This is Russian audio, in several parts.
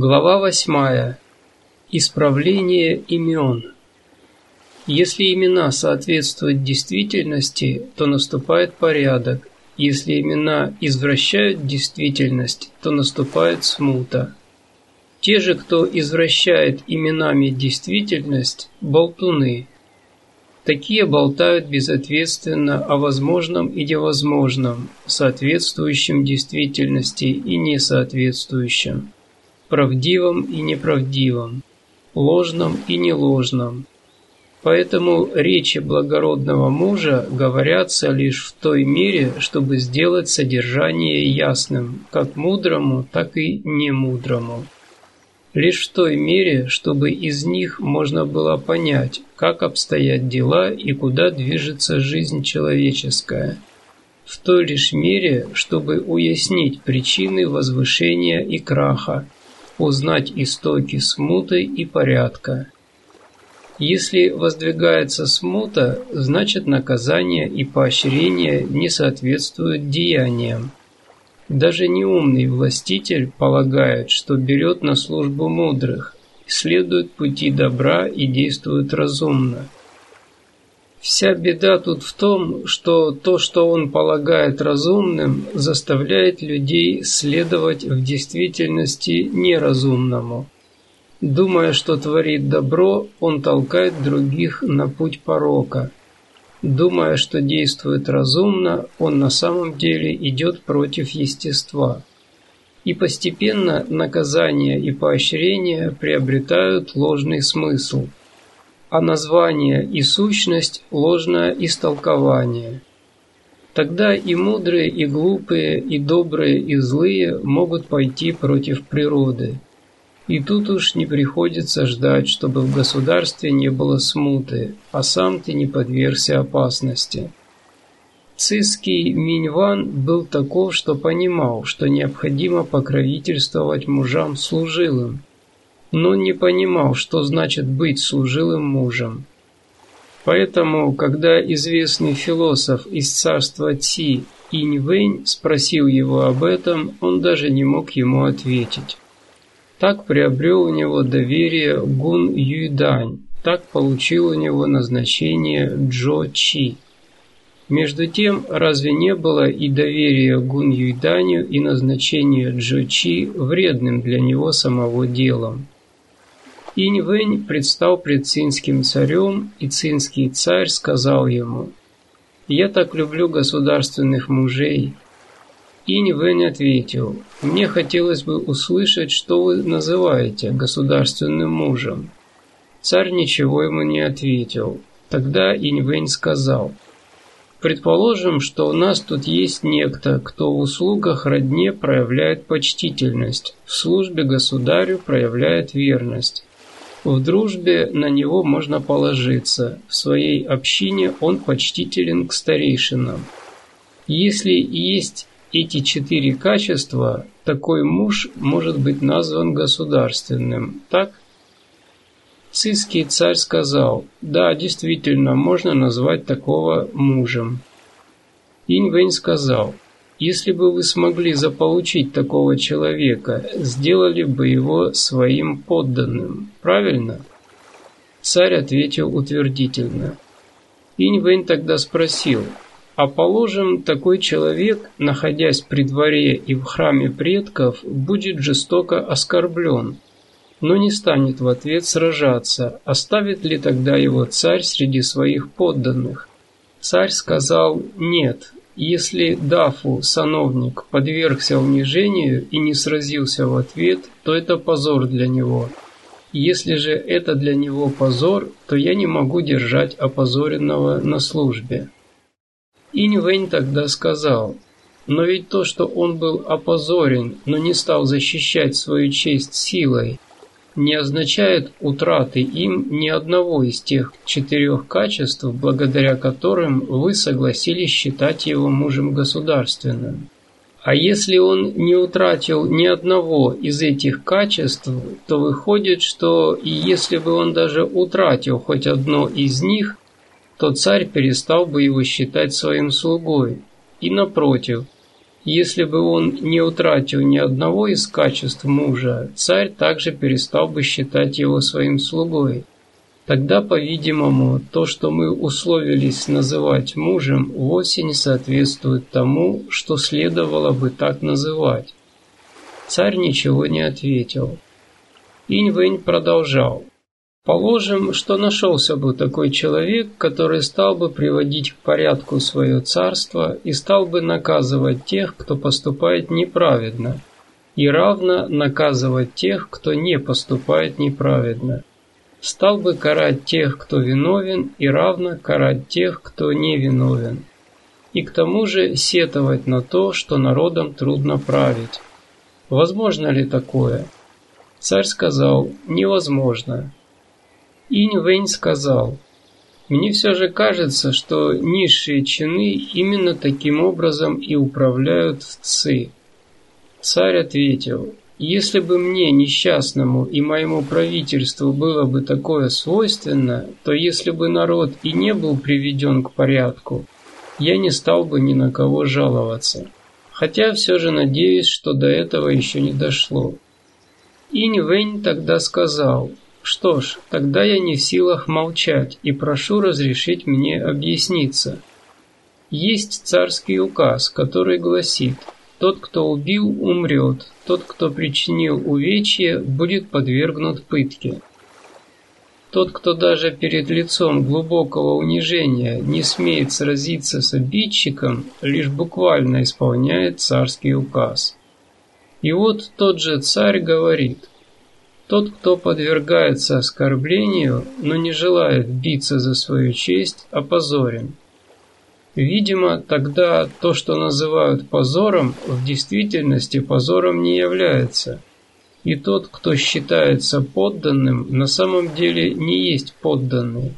Глава восьмая. Исправление имен. Если имена соответствуют действительности, то наступает порядок. Если имена извращают действительность, то наступает смута. Те же, кто извращает именами действительность, болтуны. Такие болтают безответственно о возможном и невозможном, соответствующем действительности и несоответствующем правдивом и неправдивом, ложном и неложном. Поэтому речи благородного мужа говорятся лишь в той мере, чтобы сделать содержание ясным, как мудрому, так и немудрому. Лишь в той мере, чтобы из них можно было понять, как обстоят дела и куда движется жизнь человеческая. В той лишь мере, чтобы уяснить причины возвышения и краха, узнать истоки смуты и порядка. Если воздвигается смута, значит наказание и поощрение не соответствуют деяниям. Даже неумный властитель полагает, что берет на службу мудрых, следует пути добра и действует разумно – Вся беда тут в том, что то, что он полагает разумным, заставляет людей следовать в действительности неразумному. Думая, что творит добро, он толкает других на путь порока. Думая, что действует разумно, он на самом деле идет против естества. И постепенно наказание и поощрение приобретают ложный смысл – а название и сущность – ложное истолкование. Тогда и мудрые, и глупые, и добрые, и злые могут пойти против природы. И тут уж не приходится ждать, чтобы в государстве не было смуты, а сам ты не подвергся опасности. Цисский Миньван был таков, что понимал, что необходимо покровительствовать мужам служилым, но не понимал, что значит быть служилым мужем. Поэтому, когда известный философ из царства Ци Инь Вэнь спросил его об этом, он даже не мог ему ответить. Так приобрел у него доверие Гун Юйдань, так получил у него назначение Джо Чи. Между тем, разве не было и доверия Гун Юйданю и назначение Джо Чи вредным для него самого делом? Инь-Вэнь предстал пред цинским царем, и цинский царь сказал ему, «Я так люблю государственных мужей». Инь-Вэнь ответил, «Мне хотелось бы услышать, что вы называете государственным мужем». Царь ничего ему не ответил. Тогда Инь-Вэнь сказал, «Предположим, что у нас тут есть некто, кто в услугах родне проявляет почтительность, в службе государю проявляет верность, в дружбе на него можно положиться, в своей общине он почтителен к старейшинам. Если есть эти четыре качества, такой муж может быть назван государственным, так? Цисский царь сказал, да, действительно, можно назвать такого мужем. Инь сказал, если бы вы смогли заполучить такого человека, сделали бы его своим подданным, правильно? Царь ответил утвердительно. Инь тогда спросил, а положим, такой человек, находясь при дворе и в храме предков, будет жестоко оскорблен, но не станет в ответ сражаться, оставит ли тогда его царь среди своих подданных? Царь сказал «нет», если Дафу, сановник, подвергся унижению и не сразился в ответ, то это позор для него. Если же это для него позор, то я не могу держать опозоренного на службе. Инь тогда сказал, но ведь то, что он был опозорен, но не стал защищать свою честь силой, не означает утраты им ни одного из тех четырех качеств, благодаря которым вы согласились считать его мужем государственным. А если он не утратил ни одного из этих качеств, то выходит, что и если бы он даже утратил хоть одно из них, то царь перестал бы его считать своим слугой. И напротив, Если бы он не утратил ни одного из качеств мужа, царь также перестал бы считать его своим слугой. Тогда, по-видимому, то, что мы условились называть мужем, вовсе не соответствует тому, что следовало бы так называть. Царь ничего не ответил. Инь-Вэнь продолжал. Положим, что нашелся бы такой человек, который стал бы приводить к порядку свое царство и стал бы наказывать тех, кто поступает неправедно, и равно наказывать тех, кто не поступает неправедно. Стал бы карать тех, кто виновен, и равно карать тех, кто не виновен. И к тому же сетовать на то, что народом трудно править. Возможно ли такое? Царь сказал «невозможно». Инь Вэнь сказал, «Мне все же кажется, что низшие чины именно таким образом и управляют в Ци». Царь ответил, «Если бы мне, несчастному, и моему правительству было бы такое свойственно, то если бы народ и не был приведен к порядку, я не стал бы ни на кого жаловаться. Хотя все же надеюсь, что до этого еще не дошло». Инь Вэнь тогда сказал, что ж, тогда я не в силах молчать и прошу разрешить мне объясниться. Есть царский указ, который гласит «Тот, кто убил, умрет, тот, кто причинил увечье, будет подвергнут пытке». Тот, кто даже перед лицом глубокого унижения не смеет сразиться с обидчиком, лишь буквально исполняет царский указ. И вот тот же царь говорит – тот, кто подвергается оскорблению, но не желает биться за свою честь, опозорен. Видимо, тогда то, что называют позором, в действительности позором не является. И тот, кто считается подданным, на самом деле не есть подданный.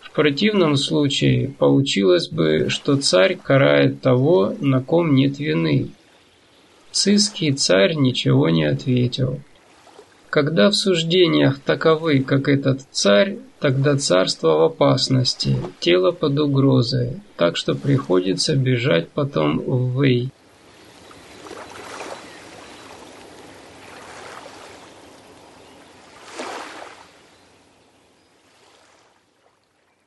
В противном случае получилось бы, что царь карает того, на ком нет вины. Цисский царь ничего не ответил. Когда в суждениях таковы, как этот царь, тогда царство в опасности, тело под угрозой, так что приходится бежать потом в Вэй.